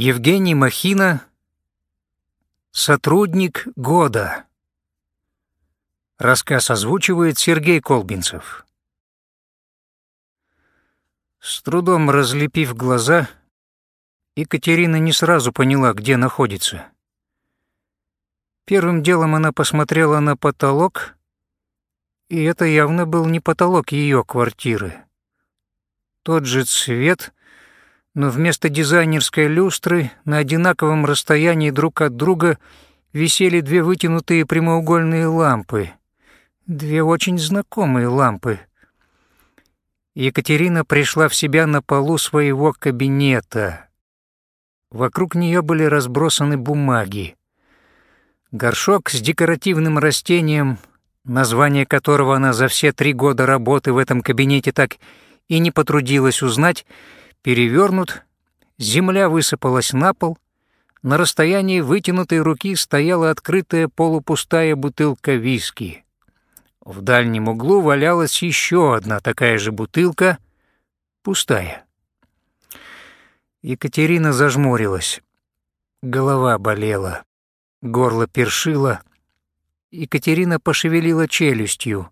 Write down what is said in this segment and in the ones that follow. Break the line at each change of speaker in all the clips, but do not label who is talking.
Евгений Махина «Сотрудник года». Рассказ озвучивает Сергей Колбинцев. С трудом разлепив глаза, Екатерина не сразу поняла, где находится. Первым делом она посмотрела на потолок, и это явно был не потолок ее квартиры. Тот же цвет, но вместо дизайнерской люстры на одинаковом расстоянии друг от друга висели две вытянутые прямоугольные лампы. Две очень знакомые лампы. Екатерина пришла в себя на полу своего кабинета. Вокруг нее были разбросаны бумаги. Горшок с декоративным растением, название которого она за все три года работы в этом кабинете так и не потрудилась узнать, перевернут, земля высыпалась на пол, на расстоянии вытянутой руки стояла открытая полупустая бутылка виски. В дальнем углу валялась еще одна такая же бутылка, пустая. Екатерина зажмурилась. Голова болела, горло першило. Екатерина пошевелила челюстью.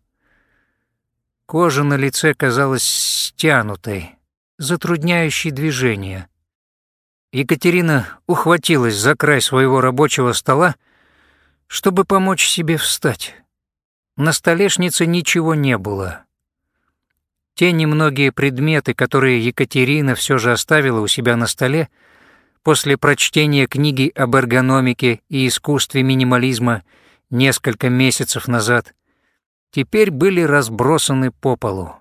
Кожа на лице казалась стянутой затрудняющий движение. Екатерина ухватилась за край своего рабочего стола, чтобы помочь себе встать. На столешнице ничего не было. Те немногие предметы, которые Екатерина все же оставила у себя на столе, после прочтения книги об эргономике и искусстве минимализма несколько месяцев назад, теперь были разбросаны по полу.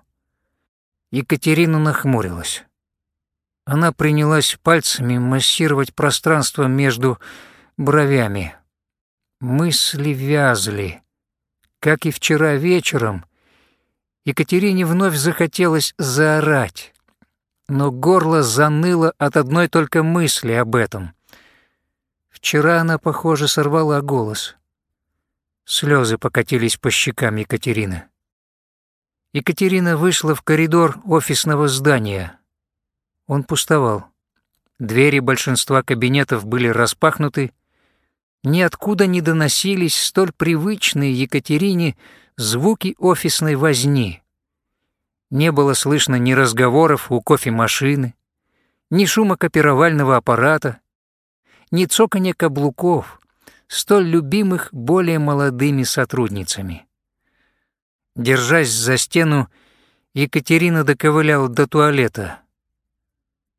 Екатерина нахмурилась. Она принялась пальцами массировать пространство между бровями. Мысли вязли. Как и вчера вечером, Екатерине вновь захотелось заорать, но горло заныло от одной только мысли об этом. Вчера она, похоже, сорвала голос. Слезы покатились по щекам Екатерины. Екатерина вышла в коридор офисного здания. Он пустовал. Двери большинства кабинетов были распахнуты. Ниоткуда не доносились столь привычные Екатерине звуки офисной возни. Не было слышно ни разговоров у кофемашины, ни шума копировального аппарата, ни цоканья каблуков, столь любимых более молодыми сотрудницами. Держась за стену, Екатерина доковыляла до туалета.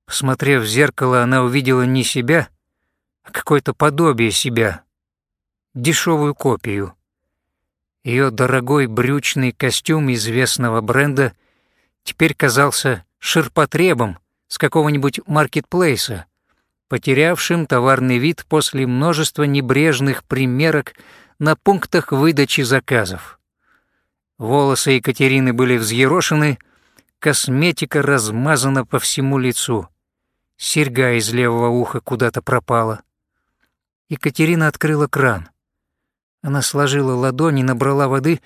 Посмотрев в зеркало, она увидела не себя, а какое-то подобие себя, дешевую копию. Ее дорогой брючный костюм известного бренда теперь казался ширпотребом с какого-нибудь маркетплейса, потерявшим товарный вид после множества небрежных примерок на пунктах выдачи заказов. Волосы Екатерины были взъерошены, косметика размазана по всему лицу. Серьга из левого уха куда-то пропала. Екатерина открыла кран. Она сложила ладони, набрала воды,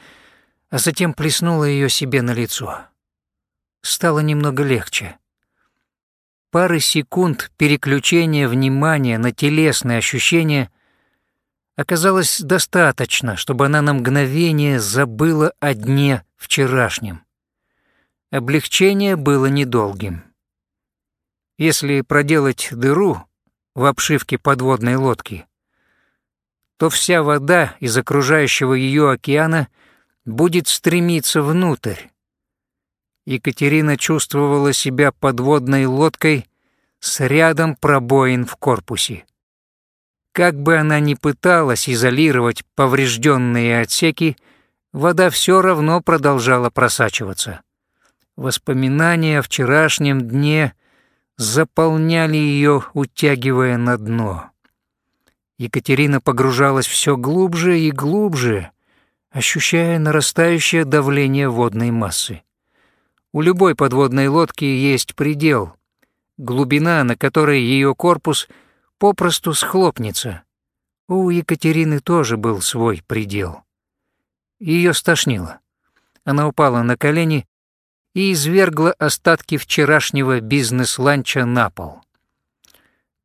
а затем плеснула ее себе на лицо. Стало немного легче. Пары секунд переключения внимания на телесные ощущения — оказалось достаточно, чтобы она на мгновение забыла о дне вчерашнем. Облегчение было недолгим. Если проделать дыру в обшивке подводной лодки, то вся вода из окружающего ее океана будет стремиться внутрь. Екатерина чувствовала себя подводной лодкой с рядом пробоин в корпусе. Как бы она ни пыталась изолировать поврежденные отсеки, вода все равно продолжала просачиваться. Воспоминания о вчерашнем дне заполняли ее, утягивая на дно. Екатерина погружалась все глубже и глубже, ощущая нарастающее давление водной массы. У любой подводной лодки есть предел, глубина, на которой ее корпус — попросту схлопнется. У Екатерины тоже был свой предел. Ее стошнило. Она упала на колени и извергла остатки вчерашнего бизнес-ланча на пол.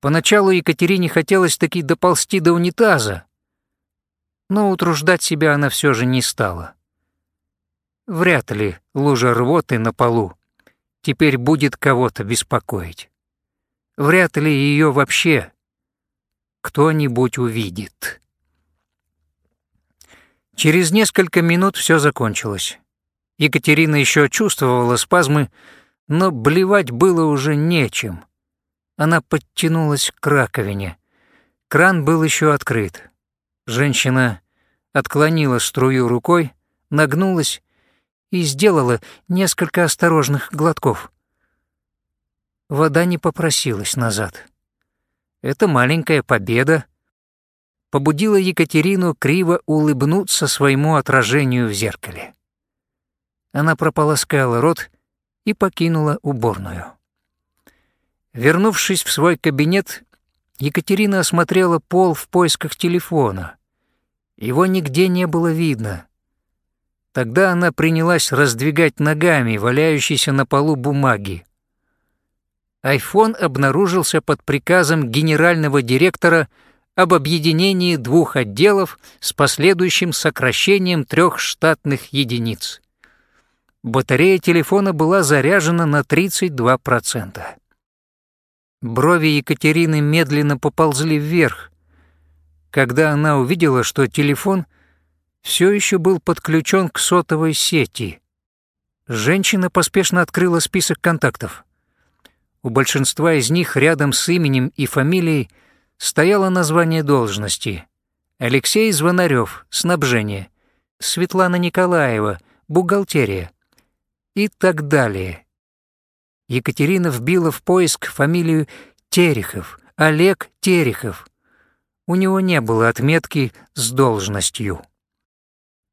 Поначалу Екатерине хотелось таки доползти до унитаза, но утруждать себя она все же не стала. Вряд ли лужа рвоты на полу теперь будет кого-то беспокоить. Вряд ли ее вообще кто-нибудь увидит. Через несколько минут все закончилось. Екатерина еще чувствовала спазмы, но блевать было уже нечем. Она подтянулась к раковине. Кран был еще открыт. Женщина отклонила струю рукой, нагнулась и сделала несколько осторожных глотков. Вода не попросилась назад. Эта маленькая победа побудила Екатерину криво улыбнуться своему отражению в зеркале. Она прополоскала рот и покинула уборную. Вернувшись в свой кабинет, Екатерина осмотрела пол в поисках телефона. Его нигде не было видно. Тогда она принялась раздвигать ногами валяющиеся на полу бумаги. Айфон обнаружился под приказом генерального директора об объединении двух отделов с последующим сокращением трех штатных единиц. Батарея телефона была заряжена на 32%. Брови Екатерины медленно поползли вверх, когда она увидела, что телефон все еще был подключен к сотовой сети. Женщина поспешно открыла список контактов. У большинства из них рядом с именем и фамилией стояло название должности. Алексей Звонарев, снабжение, Светлана Николаева, бухгалтерия и так далее. Екатерина вбила в поиск фамилию Терехов, Олег Терехов. У него не было отметки с должностью.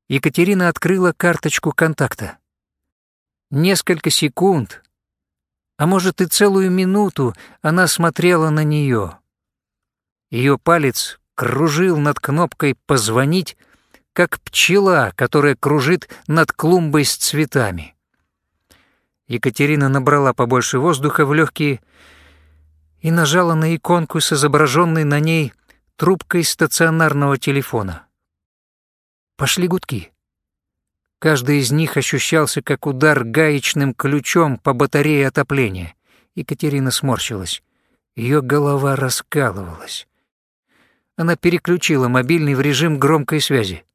Екатерина открыла карточку контакта. Несколько секунд, а может и целую минуту она смотрела на нее. Ее палец кружил над кнопкой «Позвонить», как пчела, которая кружит над клумбой с цветами. Екатерина набрала побольше воздуха в легкие и нажала на иконку с изображенной на ней трубкой стационарного телефона. Пошли гудки. Каждый из них ощущался как удар гаечным ключом по батарее отопления. Екатерина сморщилась. Ее голова раскалывалась. Она переключила мобильный в режим громкой связи.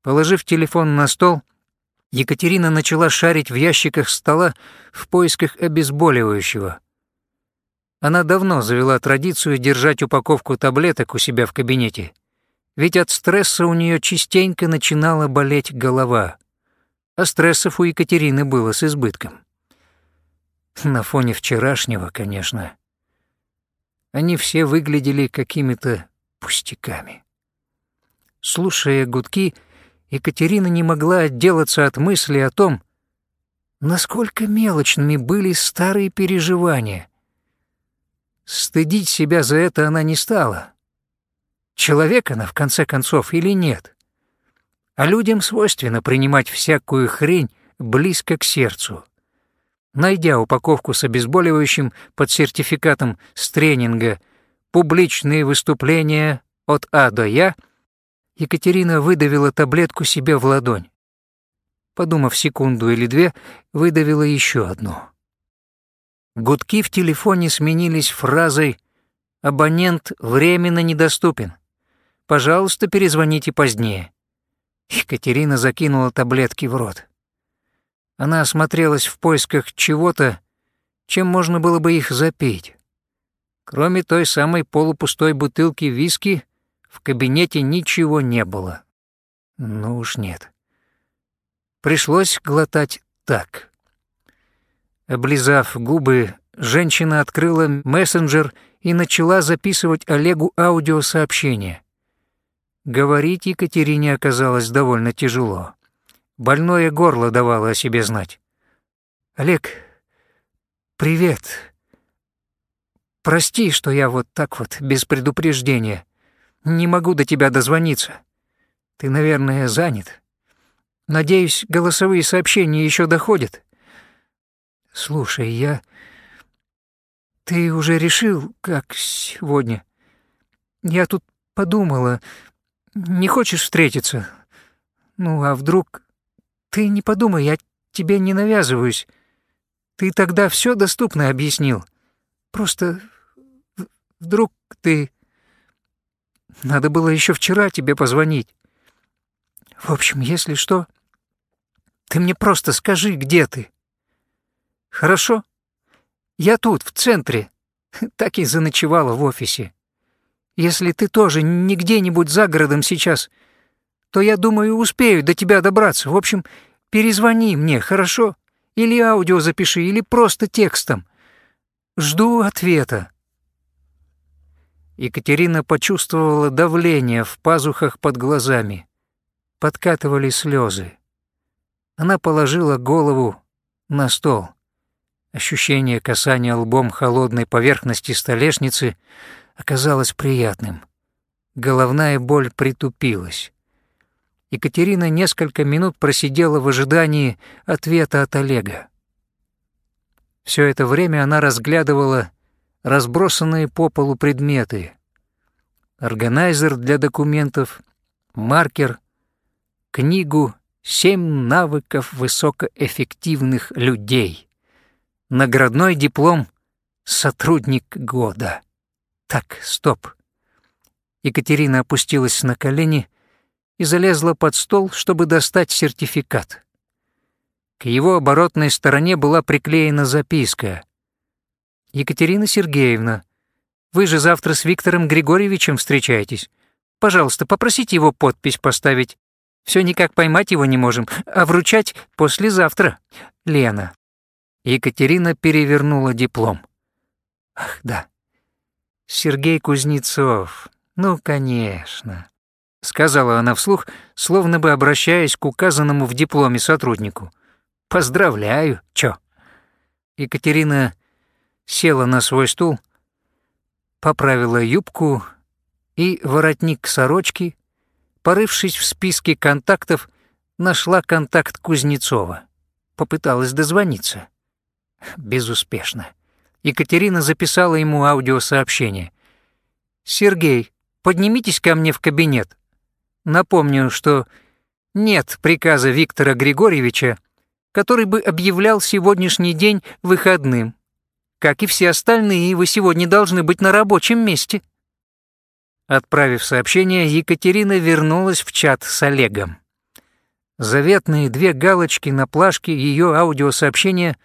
Положив телефон на стол, Екатерина начала шарить в ящиках стола в поисках обезболивающего. Она давно завела традицию держать упаковку таблеток у себя в кабинете, ведь от стресса у нее частенько начинала болеть голова, а стрессов у Екатерины было с избытком. На фоне вчерашнего, конечно. Они все выглядели какими-то пустяками. Слушая гудки, Екатерина не могла отделаться от мысли о том, насколько мелочными были старые переживания. Стыдить себя за это она не стала. Человек она, в конце концов, или нет? А людям свойственно принимать всякую хрень близко к сердцу. Найдя упаковку с обезболивающим под сертификатом с тренинга «Публичные выступления от А до Я», Екатерина выдавила таблетку себе в ладонь. Подумав секунду или две, выдавила еще одну. Гудки в телефоне сменились фразой «Абонент временно недоступен. Пожалуйста, перезвоните позднее». Екатерина закинула таблетки в рот. Она осмотрелась в поисках чего-то, чем можно было бы их запить. Кроме той самой полупустой бутылки виски, в кабинете ничего не было. Ну уж нет. Пришлось глотать так. Облизав губы, женщина открыла мессенджер и начала записывать Олегу аудиосообщение. Говорить Екатерине оказалось довольно тяжело. Больное горло давало о себе знать. «Олег, привет. Прости, что я вот так вот, без предупреждения. Не могу до тебя дозвониться. Ты, наверное, занят. Надеюсь, голосовые сообщения еще доходят. Слушай, я... «Ты уже решил, как сегодня? Я тут подумала, не хочешь встретиться? Ну, а вдруг... Ты не подумай, я тебе не навязываюсь. Ты тогда все доступно объяснил. Просто вдруг ты... Надо было еще вчера тебе позвонить. В общем, если что, ты мне просто скажи, где ты. Хорошо? Я тут, в центре. Так и заночевала в офисе. Если ты тоже не где-нибудь за городом сейчас, то я думаю, успею до тебя добраться. В общем, перезвони мне, хорошо? Или аудио запиши, или просто текстом. Жду ответа. Екатерина почувствовала давление в пазухах под глазами. Подкатывали слезы. Она положила голову на стол. Ощущение касания лбом холодной поверхности столешницы оказалось приятным. Головная боль притупилась. Екатерина несколько минут просидела в ожидании ответа от Олега. Все это время она разглядывала разбросанные по полу предметы. Органайзер для документов, маркер, книгу «Семь навыков высокоэффективных людей», наградной диплом «Сотрудник года». Так, стоп. Екатерина опустилась на колени и залезла под стол, чтобы достать сертификат. К его оборотной стороне была приклеена записка. «Екатерина Сергеевна, вы же завтра с Виктором Григорьевичем встречаетесь. Пожалуйста, попросите его подпись поставить. Все никак поймать его не можем, а вручать послезавтра. Лена». Екатерина перевернула диплом. «Ах, да. Сергей Кузнецов. Ну, конечно», — сказала она вслух, словно бы обращаясь к указанному в дипломе сотруднику. Поздравляю, чё?» Екатерина села на свой стул, поправила юбку и воротник сорочки, порывшись в списке контактов, нашла контакт Кузнецова. Попыталась дозвониться. Безуспешно. Екатерина записала ему аудиосообщение. «Сергей, поднимитесь ко мне в кабинет. Напомню, что нет приказа Виктора Григорьевича который бы объявлял сегодняшний день выходным. Как и все остальные, вы сегодня должны быть на рабочем месте». Отправив сообщение, Екатерина вернулась в чат с Олегом. Заветные две галочки на плашке ее аудиосообщения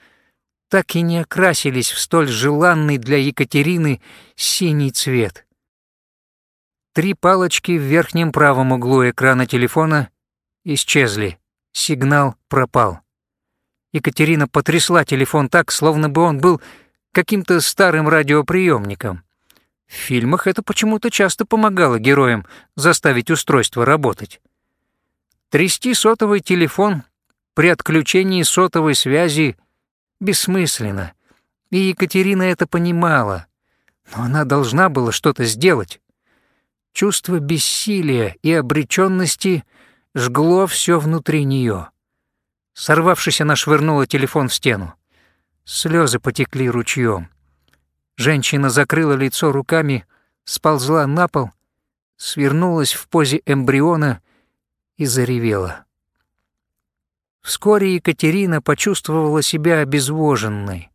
так и не окрасились в столь желанный для Екатерины синий цвет. Три палочки в верхнем правом углу экрана телефона исчезли. Сигнал пропал. Екатерина потрясла телефон так, словно бы он был каким-то старым радиоприемником. В фильмах это почему-то часто помогало героям заставить устройство работать. Трясти сотовый телефон при отключении сотовой связи бессмысленно, и Екатерина это понимала, но она должна была что-то сделать. Чувство бессилия и обреченности жгло все внутри нее. Сорвавшись, она швырнула телефон в стену. Слезы потекли ручьем. Женщина закрыла лицо руками, сползла на пол, свернулась в позе эмбриона и заревела. Вскоре Екатерина почувствовала себя обезвоженной,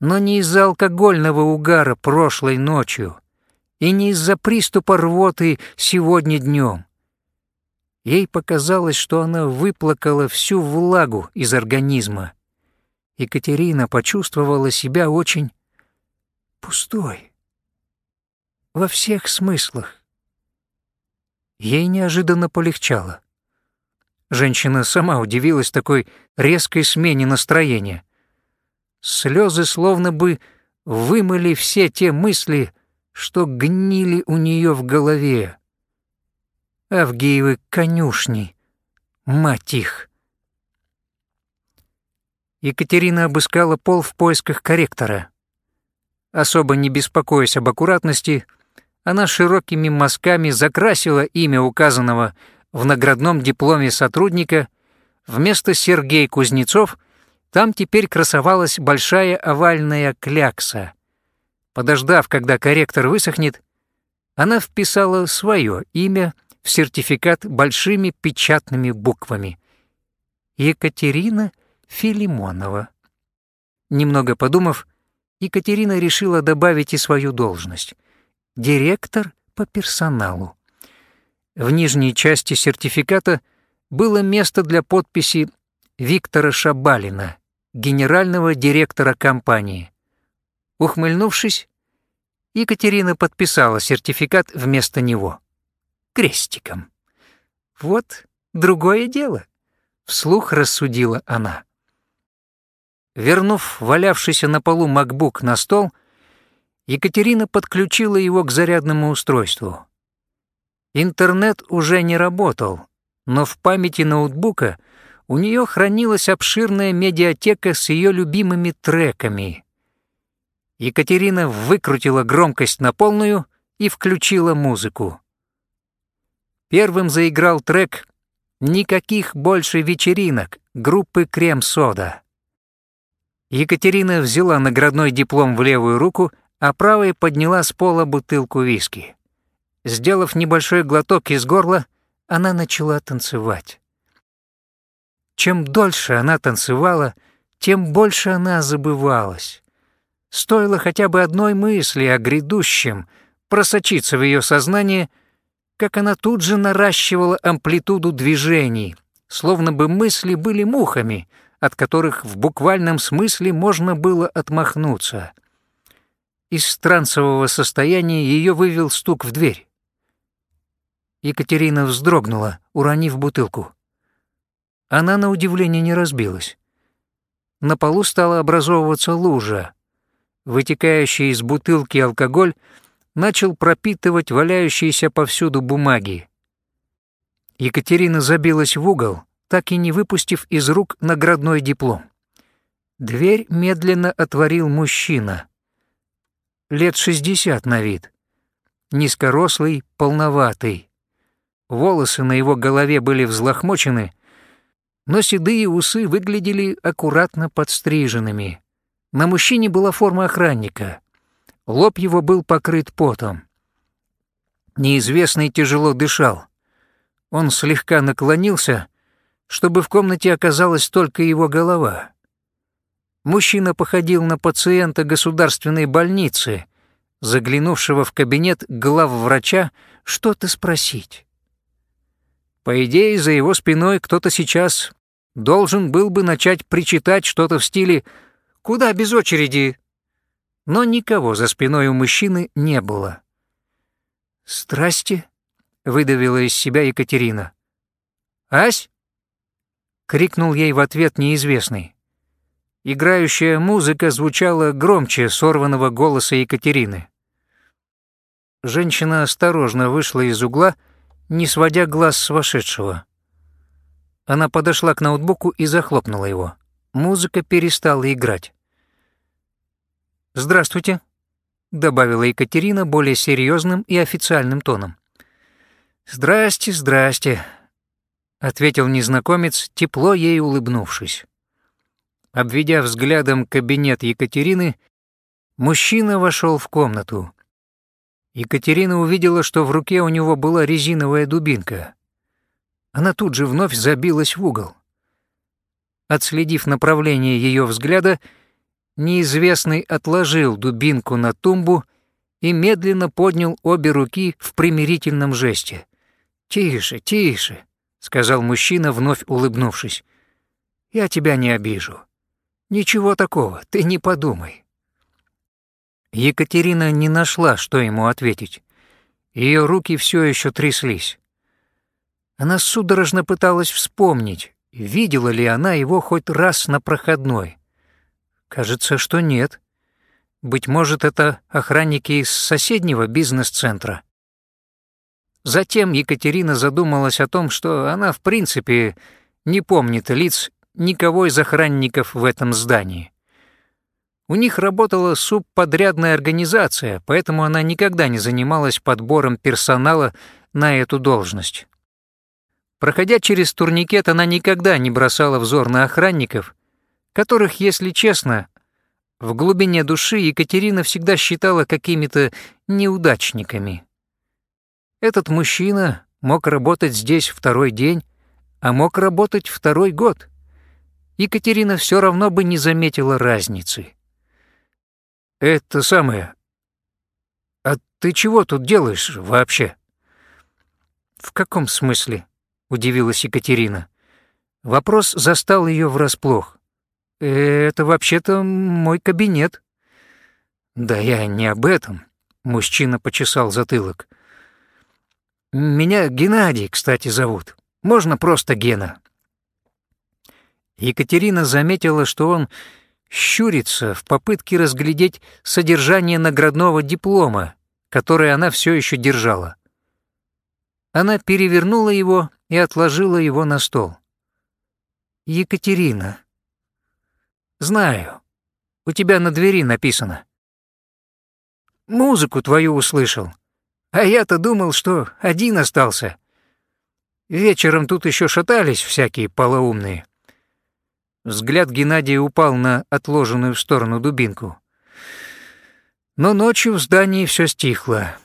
но не из-за алкогольного угара прошлой ночью и не из-за приступа рвоты сегодня днем. Ей показалось, что она выплакала всю влагу из организма. Екатерина почувствовала себя очень пустой. Во всех смыслах. Ей неожиданно полегчало. Женщина сама удивилась такой резкой смене настроения. Слезы словно бы вымыли все те мысли, что гнили у нее в голове. Авгиевы конюшни. Мать их. Екатерина обыскала пол в поисках корректора. Особо не беспокоясь об аккуратности, она широкими мазками закрасила имя указанного в наградном дипломе сотрудника. Вместо Сергей Кузнецов там теперь красовалась большая овальная клякса. Подождав, когда корректор высохнет, она вписала свое имя в сертификат большими печатными буквами. Екатерина Филимонова. Немного подумав, Екатерина решила добавить и свою должность — директор по персоналу. В нижней части сертификата было место для подписи Виктора Шабалина, генерального директора компании. Ухмыльнувшись, Екатерина подписала сертификат вместо него. Крестиком. Вот другое дело, вслух рассудила она. Вернув валявшийся на полу MacBook на стол, Екатерина подключила его к зарядному устройству. Интернет уже не работал, но в памяти ноутбука у нее хранилась обширная медиатека с ее любимыми треками. Екатерина выкрутила громкость на полную и включила музыку. Первым заиграл трек «Никаких больше вечеринок» группы «Крем-сода». Екатерина взяла наградной диплом в левую руку, а правой подняла с пола бутылку виски. Сделав небольшой глоток из горла, она начала танцевать. Чем дольше она танцевала, тем больше она забывалась. Стоило хотя бы одной мысли о грядущем просочиться в ее сознание, как она тут же наращивала амплитуду движений, словно бы мысли были мухами, от которых в буквальном смысле можно было отмахнуться. Из трансового состояния ее вывел стук в дверь. Екатерина вздрогнула, уронив бутылку. Она на удивление не разбилась. На полу стала образовываться лужа, вытекающий из бутылки алкоголь начал пропитывать валяющиеся повсюду бумаги. Екатерина забилась в угол, так и не выпустив из рук наградной диплом. Дверь медленно отворил мужчина. Лет шестьдесят на вид. Низкорослый, полноватый. Волосы на его голове были взлохмочены, но седые усы выглядели аккуратно подстриженными. На мужчине была форма охранника. Лоб его был покрыт потом. Неизвестный тяжело дышал. Он слегка наклонился, чтобы в комнате оказалась только его голова. Мужчина походил на пациента государственной больницы, заглянувшего в кабинет главврача что-то спросить. По идее, за его спиной кто-то сейчас должен был бы начать причитать что-то в стиле Куда без очереди?» Но никого за спиной у мужчины не было. «Страсти?» — выдавила из себя Екатерина. «Ась?» — крикнул ей в ответ неизвестный. Играющая музыка звучала громче сорванного голоса Екатерины. Женщина осторожно вышла из угла, не сводя глаз с вошедшего. Она подошла к ноутбуку и захлопнула его. Музыка перестала играть. «Здравствуйте», — добавила Екатерина более серьезным и официальным тоном. «Здрасте, здрасте», — ответил незнакомец, тепло ей улыбнувшись. Обведя взглядом кабинет Екатерины, мужчина вошел в комнату. Екатерина увидела, что в руке у него была резиновая дубинка. Она тут же вновь забилась в угол. Отследив направление ее взгляда, неизвестный отложил дубинку на тумбу и медленно поднял обе руки в примирительном жесте. «Тише, тише», — сказал мужчина, вновь улыбнувшись. «Я тебя не обижу. Ничего такого, ты не подумай». Екатерина не нашла, что ему ответить. Ее руки все еще тряслись. Она судорожно пыталась вспомнить, Видела ли она его хоть раз на проходной? Кажется, что нет. Быть может, это охранники из соседнего бизнес-центра. Затем Екатерина задумалась о том, что она, в принципе, не помнит лиц никого из охранников в этом здании. У них работала субподрядная организация, поэтому она никогда не занималась подбором персонала на эту должность. Проходя через турникет, она никогда не бросала взор на охранников, которых, если честно, В глубине души Екатерина всегда считала какими-то неудачниками. Этот мужчина мог работать здесь второй день, а мог работать второй год. Екатерина все равно бы не заметила разницы. «Это самое... А ты чего тут делаешь вообще?» «В каком смысле?» — удивилась Екатерина. Вопрос застал ее врасплох. «Это вообще-то мой кабинет». «Да я не об этом», — мужчина почесал затылок. «Меня Геннадий, кстати, зовут. Можно просто Гена». Екатерина заметила, что он щурится в попытке разглядеть содержание наградного диплома, который она все еще держала. Она перевернула его и отложила его на стол. «Екатерина», «Знаю. У тебя на двери написано». «Музыку твою услышал. А я-то думал, что один остался. Вечером тут еще шатались всякие полоумные». Взгляд Геннадия упал на отложенную в сторону дубинку. Но ночью в здании все стихло.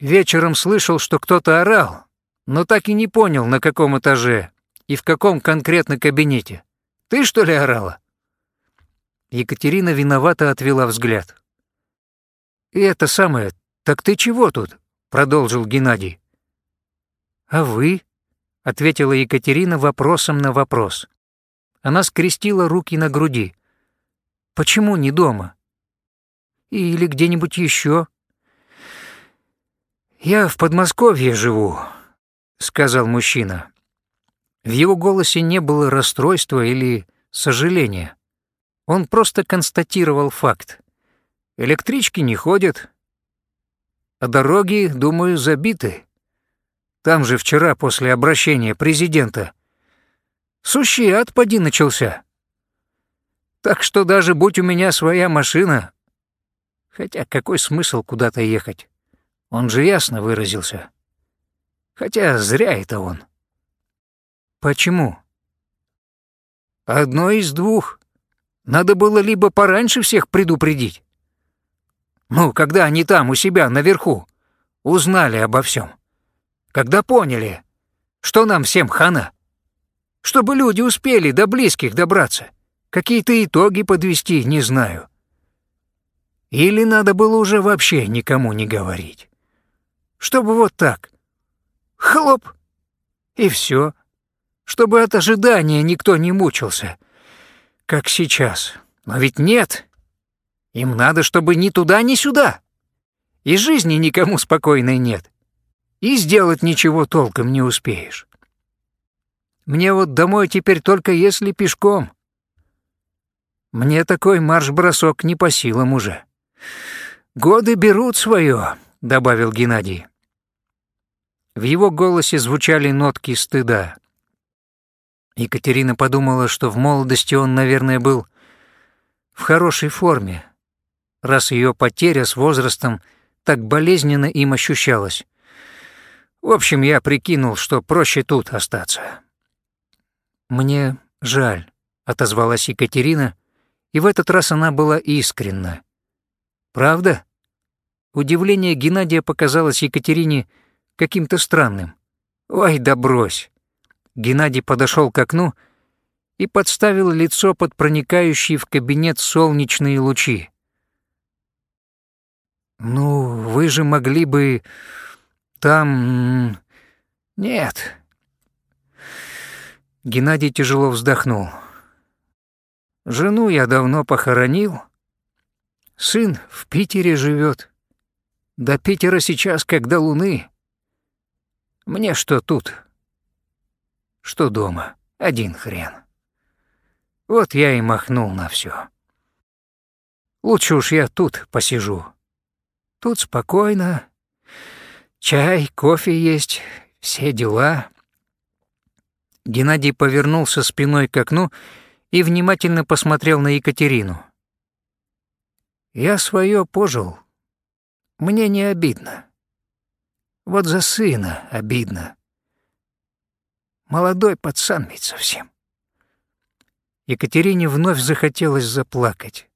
Вечером слышал, что кто-то орал, но так и не понял, на каком этаже и в каком конкретно кабинете. Ты, что ли, орала? Екатерина виновато отвела взгляд. «И это самое, так ты чего тут?» — продолжил Геннадий. «А вы?» — ответила Екатерина вопросом на вопрос. Она скрестила руки на груди. «Почему не дома? Или где-нибудь еще?» «Я в Подмосковье живу», — сказал мужчина. В его голосе не было расстройства или сожаления. Он просто констатировал факт. Электрички не ходят, а дороги, думаю, забиты. Там же вчера после обращения президента сущий ад поди начался. Так что даже будь у меня своя машина, хотя какой смысл куда-то ехать? Он же ясно выразился. Хотя зря это он. Почему? Одно из двух. Надо было либо пораньше всех предупредить. Ну, когда они там, у себя, наверху, узнали обо всем. Когда поняли, что нам всем хана. Чтобы люди успели до близких добраться. Какие-то итоги подвести, не знаю. Или надо было уже вообще никому не говорить. Чтобы вот так. Хлоп. И все. Чтобы от ожидания никто не мучился как сейчас. Но ведь нет. Им надо, чтобы ни туда, ни сюда. И жизни никому спокойной нет. И сделать ничего толком не успеешь. Мне вот домой теперь только если пешком. Мне такой марш-бросок не по силам уже. Годы берут свое, добавил Геннадий. В его голосе звучали нотки стыда. Екатерина подумала, что в молодости он, наверное, был в хорошей форме, раз ее потеря с возрастом так болезненно им ощущалась. В общем, я прикинул, что проще тут остаться. «Мне жаль», — отозвалась Екатерина, и в этот раз она была искренна. «Правда?» Удивление Геннадия показалось Екатерине каким-то странным. «Ой, да брось! Геннадий подошел к окну и подставил лицо под проникающие в кабинет солнечные лучи. «Ну, вы же могли бы... там... нет...» Геннадий тяжело вздохнул. «Жену я давно похоронил. Сын в Питере живет. До Питера сейчас как до Луны. Мне что тут, что дома. Один хрен. Вот я и махнул на все. Лучше уж я тут посижу. Тут спокойно. Чай, кофе есть, все дела. Геннадий повернулся спиной к окну и внимательно посмотрел на Екатерину. «Я свое пожил. Мне не обидно. Вот за сына обидно. Молодой пацан ведь совсем. Екатерине вновь захотелось заплакать.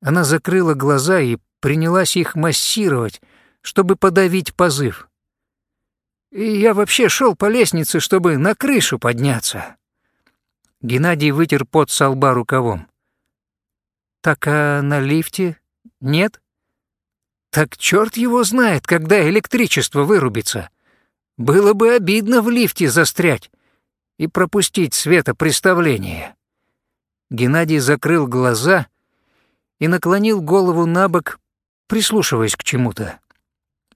Она закрыла глаза и принялась их массировать, чтобы подавить позыв. И я вообще шел по лестнице, чтобы на крышу подняться. Геннадий вытер пот со лба рукавом. Так а на лифте нет? Так черт его знает, когда электричество вырубится. Было бы обидно в лифте застрять и пропустить светопреставление. Геннадий закрыл глаза и наклонил голову на бок, прислушиваясь к чему-то.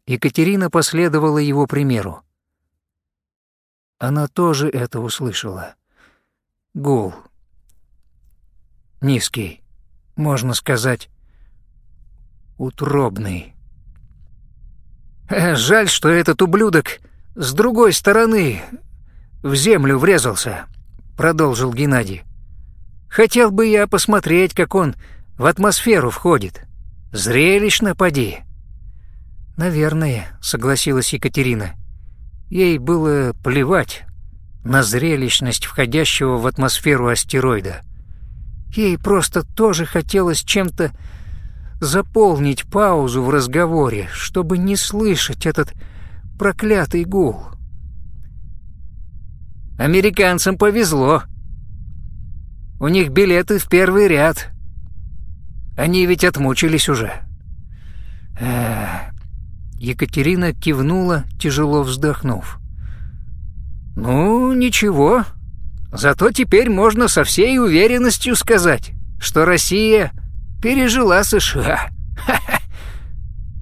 Екатерина последовала его примеру. Она тоже это услышала. Гул. Низкий, можно сказать, утробный. Э, жаль, что этот ублюдок с другой стороны в землю врезался, продолжил Геннадий. Хотел бы я посмотреть, как он в атмосферу входит. Зрелищно поди. Наверное, согласилась Екатерина. Ей было плевать на зрелищность входящего в атмосферу астероида. Ей просто тоже хотелось чем-то заполнить паузу в разговоре, чтобы не слышать этот проклятый гул. Американцам повезло. У них билеты в первый ряд. Они ведь отмучились уже. Екатерина кивнула, тяжело вздохнув. «Ну, ничего. Зато теперь можно со всей уверенностью сказать, что Россия пережила США. Ха -ха.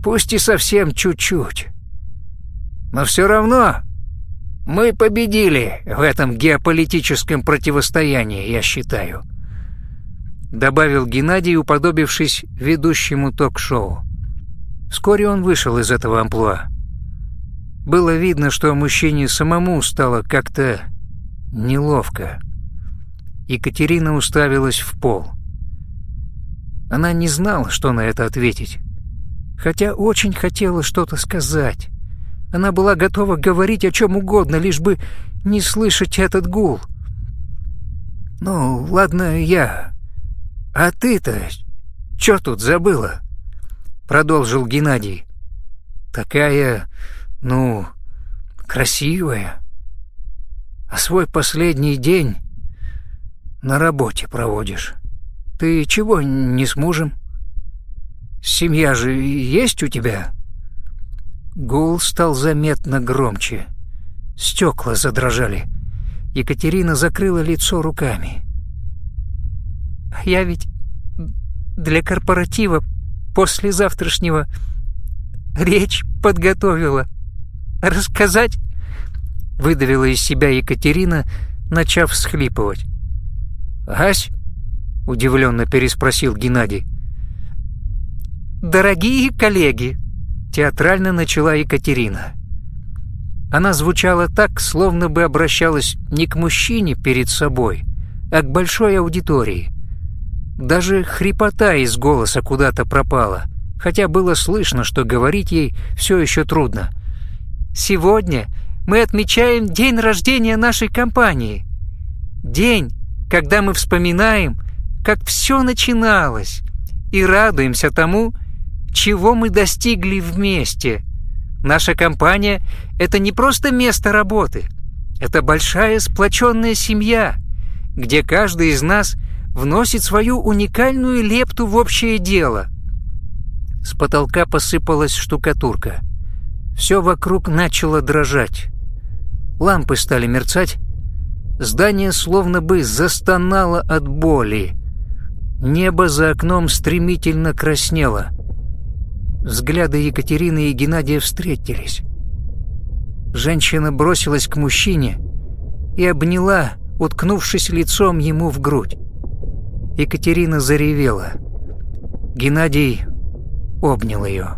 Пусть и совсем чуть-чуть. Но все равно мы победили в этом геополитическом противостоянии, я считаю», добавил Геннадий, уподобившись ведущему ток-шоу. Вскоре он вышел из этого амплуа. Было видно, что мужчине самому стало как-то неловко. Екатерина уставилась в пол. Она не знала, что на это ответить. Хотя очень хотела что-то сказать. Она была готова говорить о чем угодно, лишь бы не слышать этот гул. «Ну, ладно, я. А ты-то что тут забыла?» Продолжил Геннадий. Такая, ну, красивая. А свой последний день на работе проводишь. Ты чего не с мужем? Семья же есть у тебя? Гул стал заметно громче. Стекла задрожали. Екатерина закрыла лицо руками. «Я ведь для корпоратива после завтрашнего речь подготовила. Рассказать?» Выдавила из себя Екатерина, начав всхлипывать. «Ась?» — удивленно переспросил Геннадий. «Дорогие коллеги!» — театрально начала Екатерина. Она звучала так, словно бы обращалась не к мужчине перед собой, а к большой аудитории. Даже хрипота из голоса куда-то пропала, хотя было слышно, что говорить ей все еще трудно. «Сегодня мы отмечаем день рождения нашей компании. День, когда мы вспоминаем, как все начиналось, и радуемся тому, чего мы достигли вместе. Наша компания — это не просто место работы, это большая сплоченная семья, где каждый из нас — вносит свою уникальную лепту в общее дело. С потолка посыпалась штукатурка. Все вокруг начало дрожать. Лампы стали мерцать. Здание словно бы застонало от боли. Небо за окном стремительно краснело. Взгляды Екатерины и Геннадия встретились. Женщина бросилась к мужчине и обняла, уткнувшись лицом ему в грудь. Екатерина заревела. Геннадий обнял ее.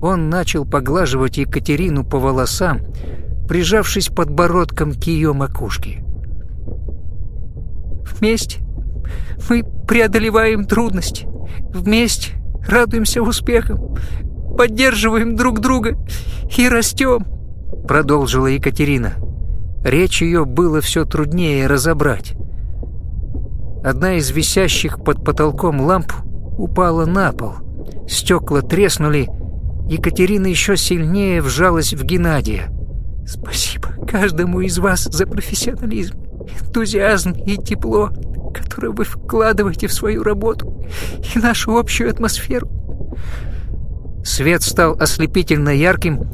Он начал поглаживать Екатерину по волосам, прижавшись подбородком к ее макушке. «Вместе мы преодолеваем трудности. Вместе радуемся успехам, поддерживаем друг друга и растем», продолжила Екатерина. Речь ее было все труднее разобрать. Одна из висящих под потолком ламп упала на пол. Стекла треснули. Екатерина еще сильнее вжалась в Геннадия. «Спасибо каждому из вас за профессионализм, энтузиазм и тепло, которое вы вкладываете в свою работу и нашу общую атмосферу». Свет стал ослепительно ярким.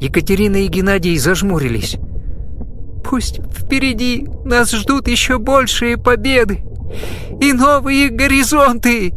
Екатерина и Геннадий зажмурились. «Пусть впереди нас ждут еще большие победы и новые горизонты!»